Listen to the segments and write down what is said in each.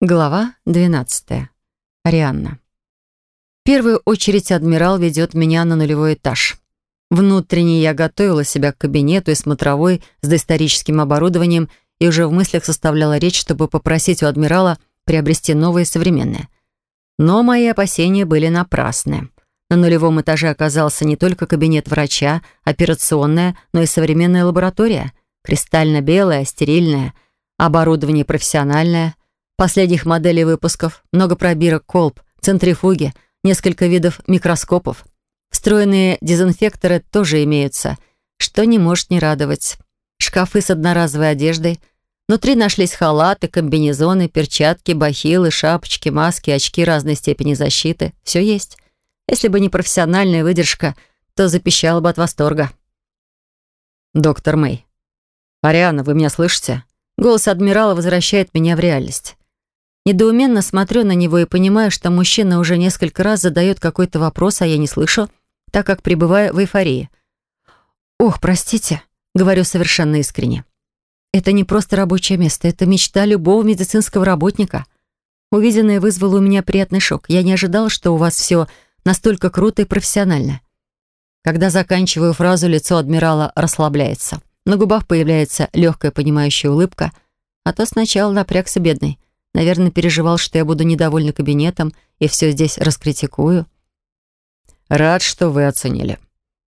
Глава 12. Арианна. В первую очередь адмирал ведет меня на нулевой этаж. Внутренне я готовила себя к кабинету и смотровой с доисторическим оборудованием и уже в мыслях составляла речь, чтобы попросить у адмирала приобрести новое современное. Но мои опасения были напрасны. На нулевом этаже оказался не только кабинет врача, операционная, но и современная лаборатория. Кристально-белая, стерильная, оборудование профессиональное, последних моделей выпусков, много пробирок колб, центрифуги, несколько видов микроскопов. Встроенные дезинфекторы тоже имеются, что не может не радовать. Шкафы с одноразовой одеждой. Внутри нашлись халаты, комбинезоны, перчатки, бахилы, шапочки, маски, очки разной степени защиты. Все есть. Если бы не профессиональная выдержка, то запищала бы от восторга. «Доктор Мэй». «Ариана, вы меня слышите?» Голос адмирала возвращает меня в реальность. Недоуменно смотрю на него и понимаю, что мужчина уже несколько раз задает какой-то вопрос, а я не слышу, так как пребываю в эйфории. «Ох, простите», — говорю совершенно искренне. «Это не просто рабочее место, это мечта любого медицинского работника». Увиденное вызвало у меня приятный шок. Я не ожидала, что у вас все настолько круто и профессионально. Когда заканчиваю фразу, лицо адмирала расслабляется. На губах появляется легкая понимающая улыбка, а то сначала напрягся бедный. Наверное, переживал, что я буду недовольна кабинетом и все здесь раскритикую. «Рад, что вы оценили».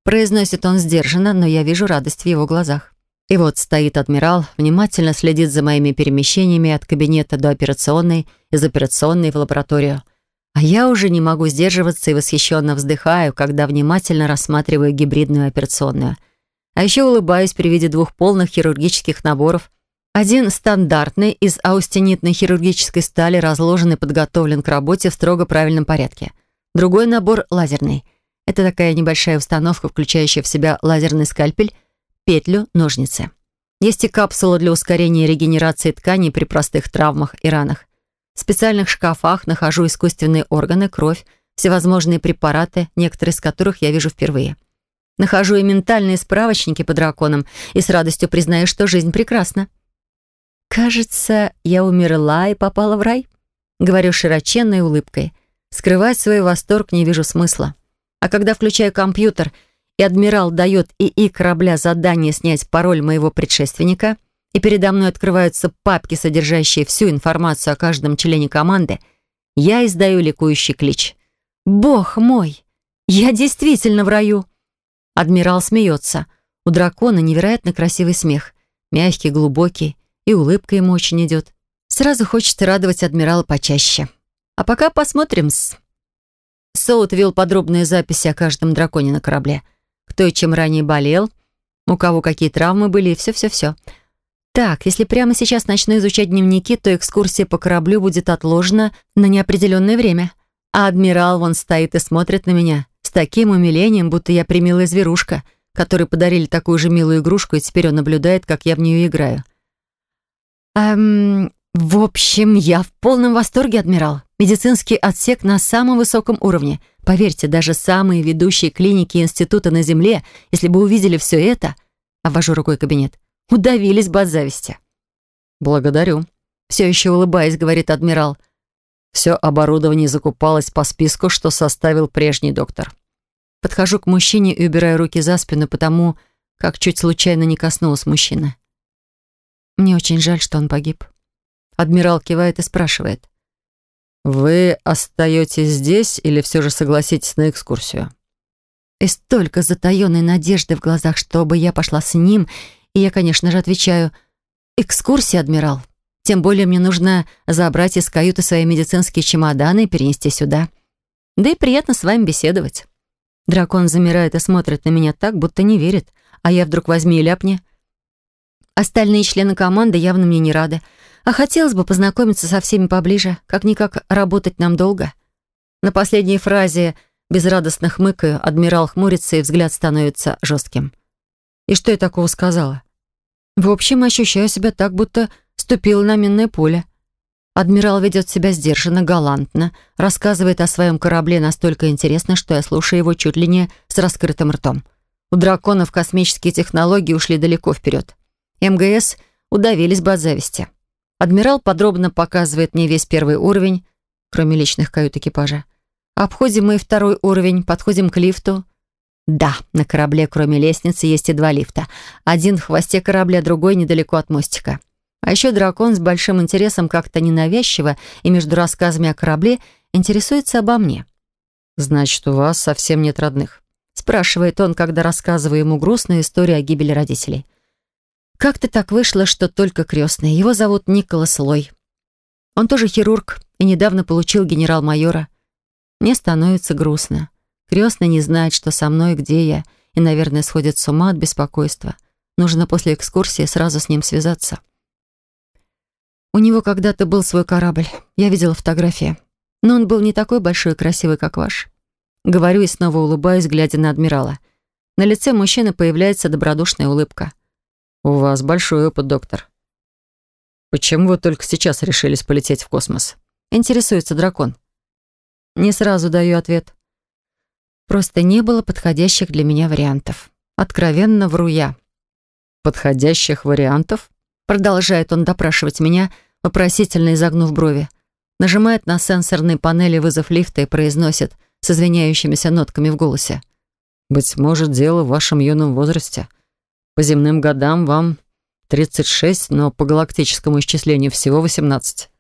Произносит он сдержанно, но я вижу радость в его глазах. И вот стоит адмирал, внимательно следит за моими перемещениями от кабинета до операционной, из операционной в лабораторию. А я уже не могу сдерживаться и восхищенно вздыхаю, когда внимательно рассматриваю гибридную операционную. А еще улыбаюсь при виде двух полных хирургических наборов – один стандартный из аустенитной хирургической стали разложен и подготовлен к работе в строго правильном порядке. Другой набор лазерный. Это такая небольшая установка, включающая в себя лазерный скальпель, петлю, ножницы. Есть и капсула для ускорения регенерации тканей при простых травмах и ранах. В специальных шкафах нахожу искусственные органы, кровь, всевозможные препараты, некоторые из которых я вижу впервые. Нахожу и ментальные справочники по драконам и с радостью признаю, что жизнь прекрасна. «Кажется, я умерла и попала в рай», — говорю широченной улыбкой. Скрывать свой восторг не вижу смысла. А когда включаю компьютер, и адмирал дает ИИ корабля задание снять пароль моего предшественника, и передо мной открываются папки, содержащие всю информацию о каждом члене команды, я издаю ликующий клич. «Бог мой! Я действительно в раю!» Адмирал смеется. У дракона невероятно красивый смех. Мягкий, глубокий и улыбка ему очень идет. Сразу хочется радовать адмирала почаще. А пока посмотрим с... Соут вел подробные записи о каждом драконе на корабле. Кто и чем ранее болел, у кого какие травмы были и все-все-все. Так, если прямо сейчас начну изучать дневники, то экскурсия по кораблю будет отложена на неопределенное время. А адмирал вон стоит и смотрит на меня с таким умилением, будто я примилая зверушка, которой подарили такую же милую игрушку, и теперь он наблюдает, как я в нее играю. Эм, в общем, я в полном восторге, адмирал. Медицинский отсек на самом высоком уровне. Поверьте, даже самые ведущие клиники и институты на Земле, если бы увидели все это, обвожу рукой кабинет, удавились бы от зависти. Благодарю. Все еще улыбаясь, говорит адмирал. Все оборудование закупалось по списку, что составил прежний доктор. Подхожу к мужчине и убираю руки за спину, потому как чуть случайно не коснулась мужчины. Мне очень жаль, что он погиб. Адмирал кивает и спрашивает. «Вы остаетесь здесь или все же согласитесь на экскурсию?» И столько затаенной надежды в глазах, чтобы я пошла с ним, и я, конечно же, отвечаю «Экскурсия, адмирал. Тем более мне нужно забрать из каюты свои медицинские чемоданы и перенести сюда. Да и приятно с вами беседовать». Дракон замирает и смотрит на меня так, будто не верит, а я вдруг возьми и ляпни. Остальные члены команды явно мне не рады. А хотелось бы познакомиться со всеми поближе. Как-никак работать нам долго. На последней фразе безрадостно хмыкаю, адмирал хмурится, и взгляд становится жестким. И что я такого сказала? В общем, ощущаю себя так, будто ступила на минное поле. Адмирал ведет себя сдержанно, галантно, рассказывает о своем корабле настолько интересно, что я слушаю его чуть ли не с раскрытым ртом. У драконов космические технологии ушли далеко вперед. МГС удавились бы от зависти. Адмирал подробно показывает мне весь первый уровень, кроме личных кают экипажа. Обходим мы второй уровень, подходим к лифту. Да, на корабле, кроме лестницы, есть и два лифта. Один в хвосте корабля, другой недалеко от мостика. А еще дракон с большим интересом как-то ненавязчиво и между рассказами о корабле интересуется обо мне. «Значит, у вас совсем нет родных?» спрашивает он, когда рассказываю ему грустную историю о гибели родителей. Как-то так вышло, что только крестный. Его зовут Николас Лой. Он тоже хирург и недавно получил генерал-майора. Мне становится грустно. Крестный не знает, что со мной, где я, и, наверное, сходит с ума от беспокойства. Нужно после экскурсии сразу с ним связаться. У него когда-то был свой корабль. Я видела фотографии. Но он был не такой большой и красивый, как ваш. Говорю и снова улыбаюсь, глядя на адмирала. На лице мужчины появляется добродушная улыбка. «У вас большой опыт, доктор. Почему вы только сейчас решились полететь в космос?» Интересуется дракон. Не сразу даю ответ. Просто не было подходящих для меня вариантов. Откровенно вру я. «Подходящих вариантов?» Продолжает он допрашивать меня, вопросительно изогнув брови. Нажимает на сенсорной панели вызов лифта и произносит с извиняющимися нотками в голосе. «Быть может, дело в вашем юном возрасте. По земным годам вам 36, но по галактическому исчислению всего 18.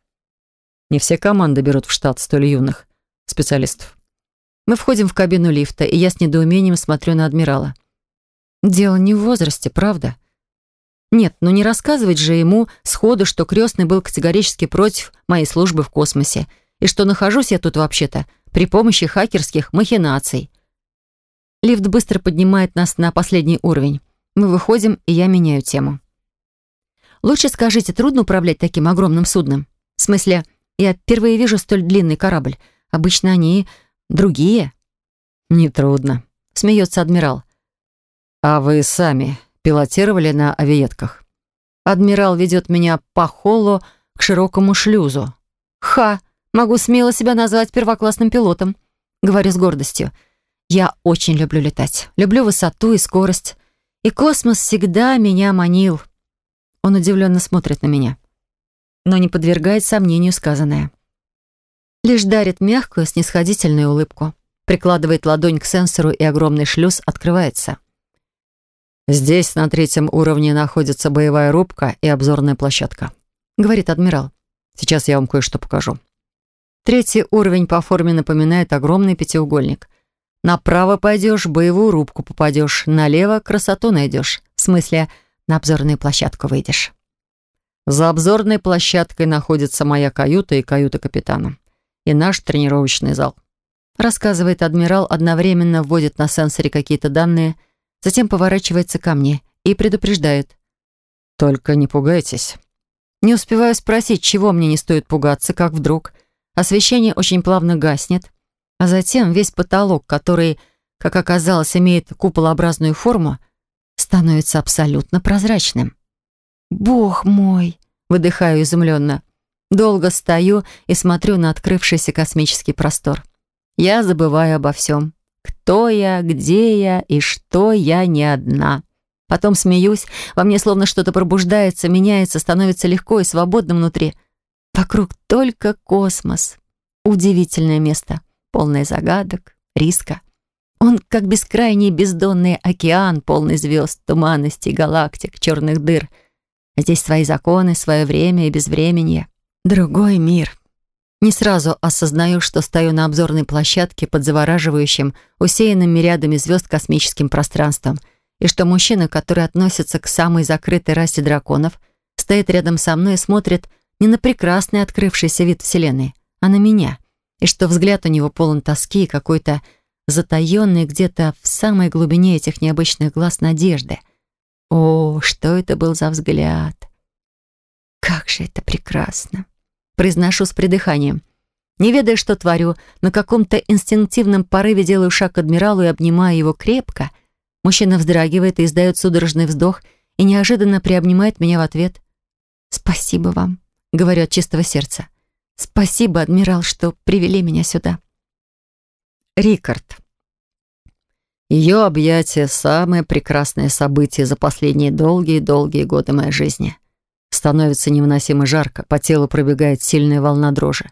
Не все команды берут в штат столь юных специалистов. Мы входим в кабину лифта, и я с недоумением смотрю на адмирала. Дело не в возрасте, правда? Нет, ну не рассказывать же ему сходу, что крестный был категорически против моей службы в космосе, и что нахожусь я тут вообще-то при помощи хакерских махинаций. Лифт быстро поднимает нас на последний уровень. Мы выходим, и я меняю тему. Лучше скажите, трудно управлять таким огромным судном? В смысле, я впервые вижу столь длинный корабль. Обычно они другие». «Нетрудно», — смеется адмирал. «А вы сами пилотировали на авиетках?» Адмирал ведет меня по холлу к широкому шлюзу. «Ха! Могу смело себя назвать первоклассным пилотом», — говорю с гордостью. «Я очень люблю летать. Люблю высоту и скорость. И космос всегда меня манил». Он удивленно смотрит на меня, но не подвергает сомнению сказанное лишь дарит мягкую, снисходительную улыбку. Прикладывает ладонь к сенсору, и огромный шлюз открывается. «Здесь, на третьем уровне, находится боевая рубка и обзорная площадка», — говорит адмирал. «Сейчас я вам кое-что покажу». Третий уровень по форме напоминает огромный пятиугольник. Направо пойдешь, боевую рубку попадешь, налево красоту найдешь. В смысле, на обзорную площадку выйдешь. За обзорной площадкой находится моя каюта и каюта капитана и наш тренировочный зал. Рассказывает адмирал, одновременно вводит на сенсоре какие-то данные, затем поворачивается ко мне и предупреждает. «Только не пугайтесь». Не успеваю спросить, чего мне не стоит пугаться, как вдруг. Освещение очень плавно гаснет, а затем весь потолок, который, как оказалось, имеет куполообразную форму, становится абсолютно прозрачным. «Бог мой!» — выдыхаю изумленно. Долго стою и смотрю на открывшийся космический простор. Я забываю обо всем. Кто я, где я и что я не одна. Потом смеюсь, во мне словно что-то пробуждается, меняется, становится легко и свободно внутри. Вокруг только космос. Удивительное место, полное загадок, риска. Он как бескрайний бездонный океан, полный звезд, туманностей, галактик, черных дыр. Здесь свои законы, свое время и безвременье. Другой мир. Не сразу осознаю, что стою на обзорной площадке под завораживающим, усеянным мириадами звезд космическим пространством, и что мужчина, который относится к самой закрытой расе драконов, стоит рядом со мной и смотрит не на прекрасный открывшийся вид Вселенной, а на меня, и что взгляд у него полон тоски и какой-то затаенный где-то в самой глубине этих необычных глаз надежды. О, что это был за взгляд! Как же это прекрасно! Произношу с придыханием. Не ведая, что творю, на каком-то инстинктивном порыве делаю шаг к адмиралу и обнимаю его крепко. Мужчина вздрагивает и издает судорожный вздох и неожиданно приобнимает меня в ответ. «Спасибо вам», — говорю от чистого сердца. «Спасибо, адмирал, что привели меня сюда». Рикард. Ее объятие — самое прекрасное событие за последние долгие-долгие годы моей жизни. Становится невыносимо жарко, по телу пробегает сильная волна дрожи.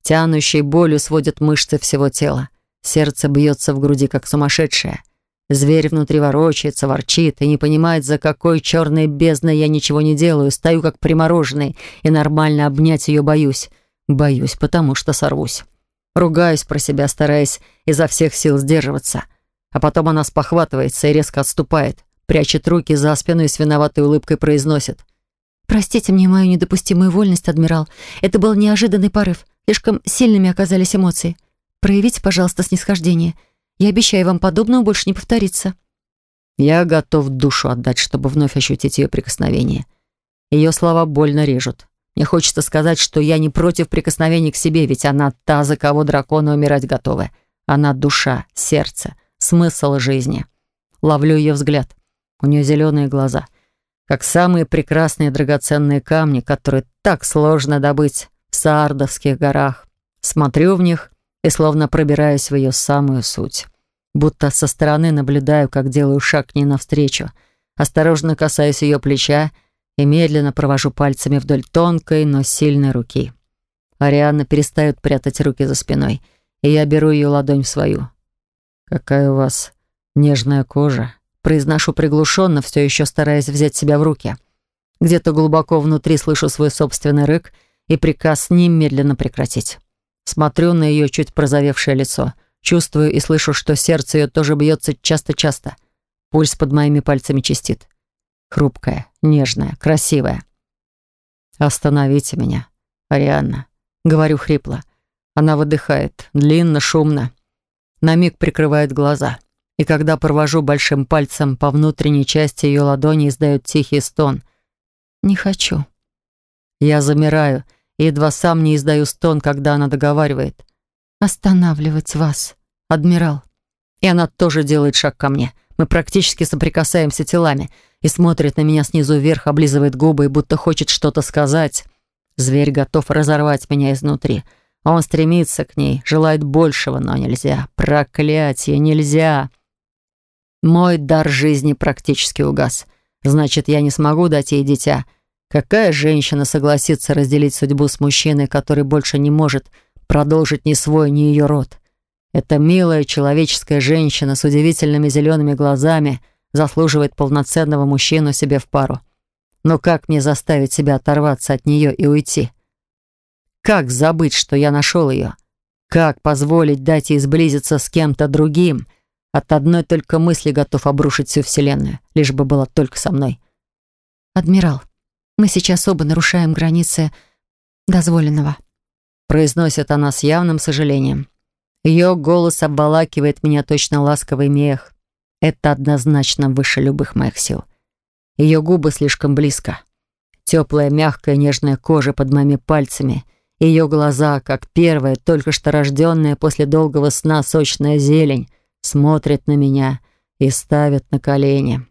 Тянущей болью сводят мышцы всего тела. Сердце бьется в груди, как сумасшедшее. Зверь внутри ворочается, ворчит и не понимает, за какой черной бездной я ничего не делаю. Стою как примороженный и нормально обнять ее боюсь. Боюсь, потому что сорвусь. Ругаюсь про себя, стараясь изо всех сил сдерживаться. А потом она спохватывается и резко отступает, прячет руки за спину и с виноватой улыбкой произносит. «Простите мне мою недопустимую вольность, адмирал. Это был неожиданный порыв. Слишком сильными оказались эмоции. Проявите, пожалуйста, снисхождение. Я обещаю вам подобного больше не повторится». Я готов душу отдать, чтобы вновь ощутить ее прикосновение. Ее слова больно режут. Мне хочется сказать, что я не против прикосновений к себе, ведь она та, за кого драконы умирать готовы. Она душа, сердце, смысл жизни. Ловлю ее взгляд. У нее зеленые глаза. Как самые прекрасные драгоценные камни, которые так сложно добыть в Саардовских горах. Смотрю в них и словно пробираюсь в ее самую суть. Будто со стороны наблюдаю, как делаю шаг к ней навстречу. Осторожно касаюсь ее плеча и медленно провожу пальцами вдоль тонкой, но сильной руки. Арианна перестает прятать руки за спиной, и я беру ее ладонь в свою. «Какая у вас нежная кожа», произношу приглушенно, все еще стараясь взять себя в руки. Где-то глубоко внутри слышу свой собственный рык и приказ немедленно прекратить. Смотрю на ее чуть прозовевшее лицо. Чувствую и слышу, что сердце ее тоже бьется часто-часто. Пульс под моими пальцами чистит. Хрупкая, нежная, красивая. «Остановите меня, Арианна», — говорю хрипло. Она выдыхает, длинно, шумно. На миг прикрывает глаза. И когда провожу большим пальцем по внутренней части ее ладони, издает тихий стон. «Не хочу». Я замираю — и едва сам не издаю стон, когда она договаривает. «Останавливать вас, адмирал». И она тоже делает шаг ко мне. Мы практически соприкасаемся телами и смотрит на меня снизу вверх, облизывает губы и будто хочет что-то сказать. Зверь готов разорвать меня изнутри. Он стремится к ней, желает большего, но нельзя. Проклятие, нельзя. Мой дар жизни практически угас. Значит, я не смогу дать ей дитя. Какая женщина согласится разделить судьбу с мужчиной, который больше не может продолжить ни свой, ни ее род? Эта милая человеческая женщина с удивительными зелеными глазами заслуживает полноценного мужчину себе в пару. Но как мне заставить себя оторваться от нее и уйти? Как забыть, что я нашел ее? Как позволить дать ей сблизиться с кем-то другим? От одной только мысли готов обрушить всю Вселенную, лишь бы была только со мной. «Адмирал», мы сейчас оба нарушаем границы дозволенного», произносит она с явным сожалением. Ее голос обволакивает меня точно ласковый мех. Это однозначно выше любых моих сил. Ее губы слишком близко. Теплая, мягкая, нежная кожа под моими пальцами. Ее глаза, как первая, только что рожденная после долгого сна сочная зелень, смотрит на меня и ставит на колени.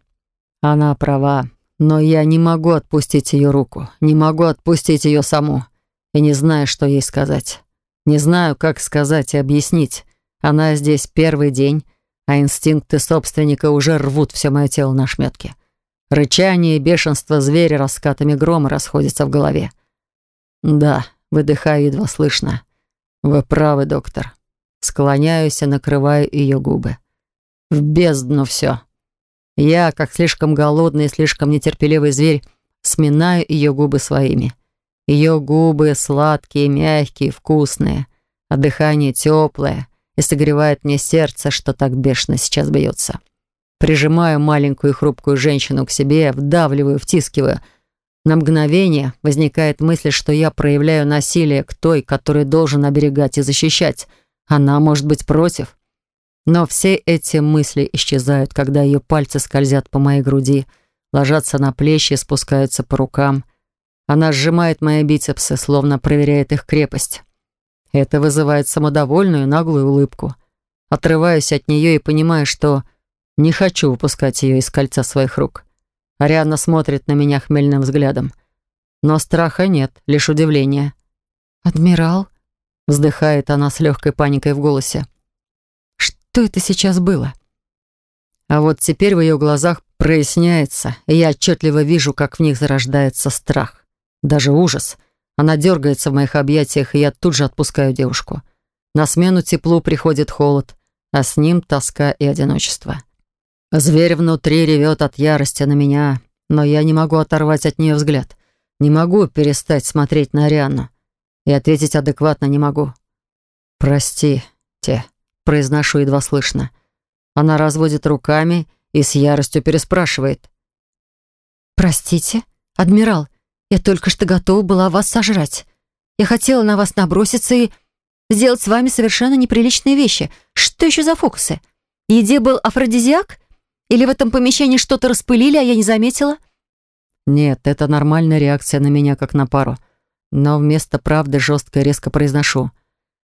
Она права. Но я не могу отпустить ее руку, не могу отпустить ее саму. И не знаю, что ей сказать. Не знаю, как сказать и объяснить. Она здесь первый день, а инстинкты собственника уже рвут все мое тело на шметки. Рычание и бешенство зверя раскатами грома расходятся в голове. Да, выдыхаю едва слышно. Вы правы, доктор. Склоняюсь и накрываю ее губы. В бездну все. Я, как слишком голодный и слишком нетерпеливый зверь, сминаю ее губы своими. Ее губы сладкие, мягкие, вкусные, а дыхание теплое и согревает мне сердце, что так бешено сейчас бьется. Прижимаю маленькую хрупкую женщину к себе, вдавливаю, втискиваю. На мгновение возникает мысль, что я проявляю насилие к той, которую должен оберегать и защищать. Она может быть против. Но все эти мысли исчезают, когда ее пальцы скользят по моей груди, ложатся на плечи и спускаются по рукам. Она сжимает мои бицепсы, словно проверяет их крепость. Это вызывает самодовольную наглую улыбку. Отрываюсь от нее и понимаю, что не хочу выпускать ее из кольца своих рук. Ариадна смотрит на меня хмельным взглядом. Но страха нет, лишь удивление. «Адмирал?» — вздыхает она с легкой паникой в голосе. Что это сейчас было? А вот теперь в ее глазах проясняется, и я отчетливо вижу, как в них зарождается страх. Даже ужас. Она дергается в моих объятиях, и я тут же отпускаю девушку. На смену теплу приходит холод, а с ним тоска и одиночество. Зверь внутри ревет от ярости на меня, но я не могу оторвать от нее взгляд. Не могу перестать смотреть на Арианну. И ответить адекватно не могу. «Простите», — произношу едва слышно. Она разводит руками и с яростью переспрашивает. «Простите, адмирал, я только что готова была вас сожрать. Я хотела на вас наброситься и сделать с вами совершенно неприличные вещи. Что еще за фокусы? Еде был афродизиак? Или в этом помещении что-то распылили, а я не заметила?» «Нет, это нормальная реакция на меня, как на пару. Но вместо правды жестко и резко произношу.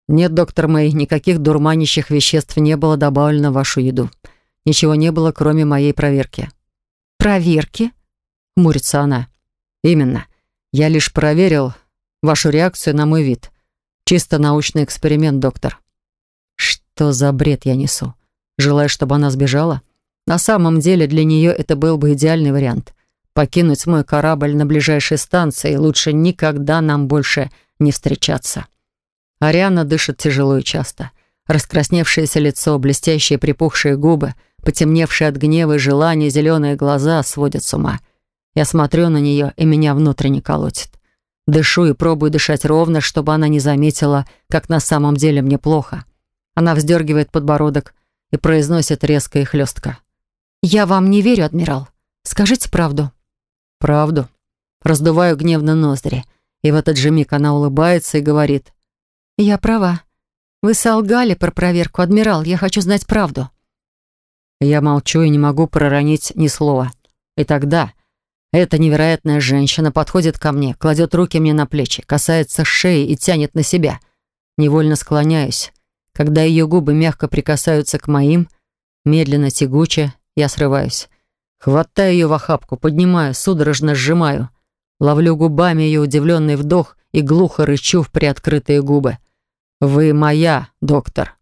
«Нет, доктор Мэй, никаких дурманящих веществ не было добавлено в вашу еду. Ничего не было, кроме моей проверки». «Проверки?» — хмурится она. «Именно. Я лишь проверил вашу реакцию на мой вид. Чисто научный эксперимент, доктор». Что за бред я несу? Желаю, чтобы она сбежала? На самом деле для нее это был бы идеальный вариант. Покинуть мой корабль на ближайшей станции, лучше никогда нам больше не встречаться. Ариана дышит тяжело и часто. Раскрасневшееся лицо, блестящие припухшие губы, потемневшие от гнева и желания зеленые глаза сводят с ума. Я смотрю на нее, и меня внутренне колотит. Дышу и пробую дышать ровно, чтобы она не заметила, как на самом деле мне плохо. Она вздергивает подбородок и произносит резко и хлестко. «Я вам не верю, адмирал. Скажите правду». «Правду». Раздуваю гневно ноздри, и в этот же миг она улыбается и говорит. «Я права. Вы солгали про проверку, адмирал. Я хочу знать правду». Я молчу и не могу проронить ни слова. И тогда эта невероятная женщина подходит ко мне, кладет руки мне на плечи, касается шеи и тянет на себя. Невольно склоняюсь. Когда ее губы мягко прикасаются к моим, медленно, тягуче, я срываюсь. Хватаю ее в охапку, поднимаю, судорожно сжимаю. Ловлю губами ее удивленный вдох и глухо рычу в приоткрытые губы. «Вы моя, доктор».